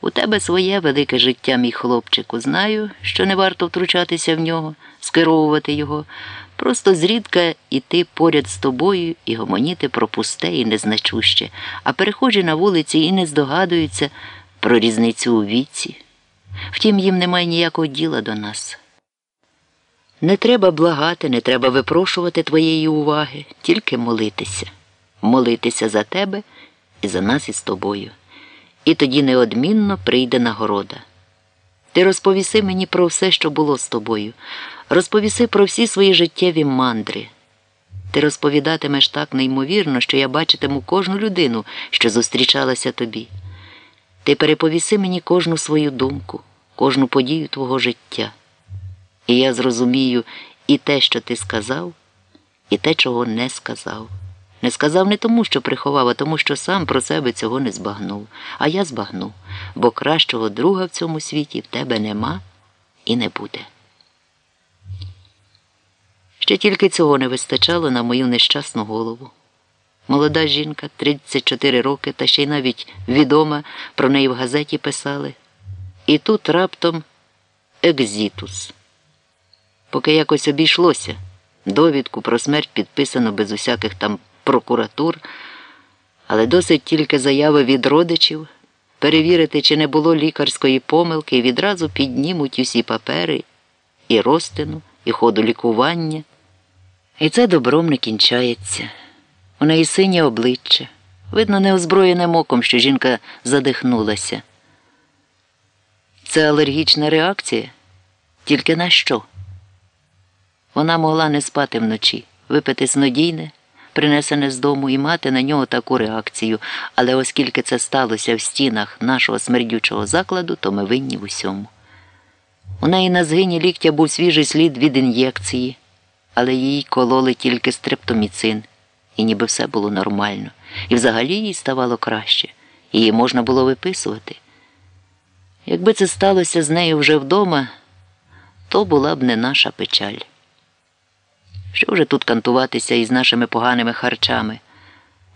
У тебе своє велике життя, мій хлопчику. Знаю, що не варто втручатися в нього, скеровувати його. Просто зрідка іти поряд з тобою і гомоніти про пусте і незначуще, а перехожі на вулиці і не здогадуються про різницю у віці. Втім, їм немає ніякого діла до нас. Не треба благати, не треба випрошувати твоєї уваги, тільки молитися, молитися за тебе і за нас із тобою. І тоді неодмінно прийде нагорода. Ти розповіси мені про все, що було з тобою, розповіси про всі свої життєві мандри. Ти розповідатимеш так неймовірно, що я бачитиму кожну людину, що зустрічалася тобі. Ти переповіси мені кожну свою думку, кожну подію твого життя. І я зрозумію і те, що ти сказав, і те, чого не сказав. Не сказав не тому, що приховав, а тому, що сам про себе цього не збагнув. А я збагну, бо кращого друга в цьому світі в тебе нема і не буде. Ще тільки цього не вистачало на мою нещасну голову. Молода жінка, 34 роки, та ще й навіть відома, про неї в газеті писали. І тут раптом екзітус. Поки якось обійшлося, довідку про смерть підписано без усяких там прокуратур, але досить тільки заяви від родичів, перевірити, чи не було лікарської помилки, і відразу піднімуть усі папери, і розтину, і ходу лікування. І це добром не кінчається. У неї синє обличчя. Видно, неозброєним оком, що жінка задихнулася. Це алергічна реакція? Тільки на що? Вона могла не спати вночі, випити снодійне, принесене з дому, і мати на нього таку реакцію, але оскільки це сталося в стінах нашого смердючого закладу, то ми винні в усьому. У неї на згині ліктя був свіжий слід від ін'єкції, але їй кололи тільки стрептоміцин, і ніби все було нормально, і взагалі їй ставало краще, її можна було виписувати. Якби це сталося з нею вже вдома, то була б не наша печаль. Що вже тут кантуватися із нашими поганими харчами?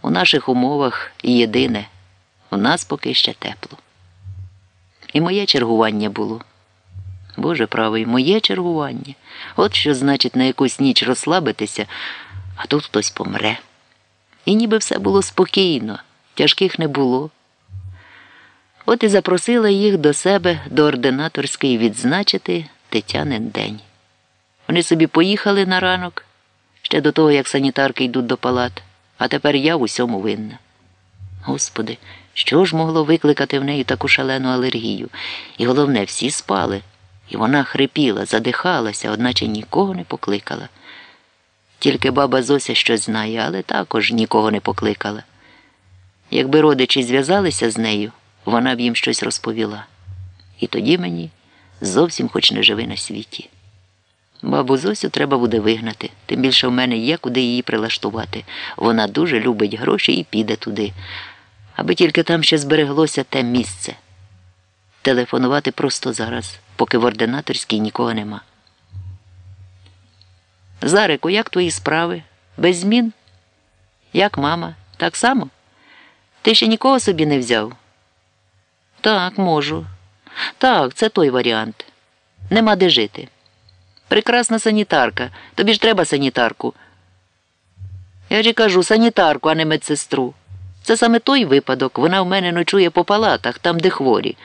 У наших умовах єдине, у нас поки ще тепло. І моє чергування було. Боже правий, моє чергування. От що значить на якусь ніч розслабитися, а тут хтось помре. І ніби все було спокійно, тяжких не було. От і запросила їх до себе до ординаторської відзначити Тетянин день. Вони собі поїхали на ранок, ще до того, як санітарки йдуть до палат, а тепер я в усьому винна. Господи, що ж могло викликати в неї таку шалену алергію? І головне, всі спали, і вона хрипіла, задихалася, одначе нікого не покликала. Тільки баба Зося щось знає, але також нікого не покликала. Якби родичі зв'язалися з нею, вона б їм щось розповіла. І тоді мені зовсім хоч не живи на світі. Бабу Зосю треба буде вигнати, тим більше в мене є куди її прилаштувати. Вона дуже любить гроші і піде туди, аби тільки там ще збереглося те місце. Телефонувати просто зараз, поки в ординаторській нікого нема. Зарику, як твої справи? Без змін? Як мама? Так само? Ти ще нікого собі не взяв? Так, можу. Так, це той варіант. Нема де жити. Прекрасна санітарка. Тобі ж треба санітарку. Я ж кажу санітарку, а не медсестру. Це саме той випадок. Вона в мене ночує по палатах, там, де хворі.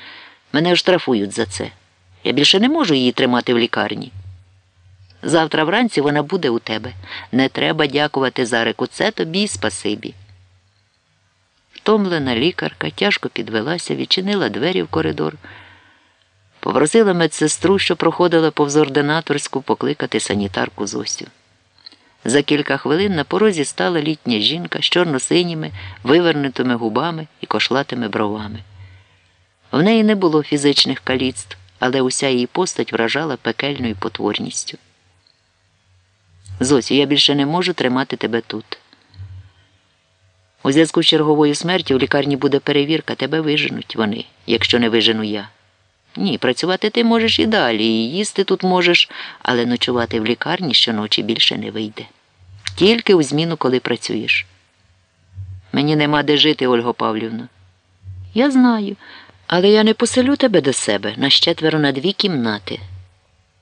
Мене штрафують за це. Я більше не можу її тримати в лікарні. Завтра вранці вона буде у тебе. Не треба дякувати Зарику. Це тобі спасибі. Втомлена лікарка тяжко підвелася, відчинила двері в коридор. Попросила медсестру, що проходила повз ординаторську, покликати санітарку Зосю. За кілька хвилин на порозі стала літня жінка з чорно-синіми, вивернутими губами і кошлатими бровами. В неї не було фізичних каліцтв, але уся її постать вражала пекельною потворністю. Зосю, я більше не можу тримати тебе тут. У зв'язку з черговою смертю в лікарні буде перевірка, тебе виженуть вони, якщо не вижену я. Ні, працювати ти можеш і далі, і їсти тут можеш, але ночувати в лікарні щоночі більше не вийде. Тільки у зміну, коли працюєш. Мені нема де жити, Ольго Павлівна. Я знаю. Але я не поселю тебе до себе на щетверо на дві кімнати.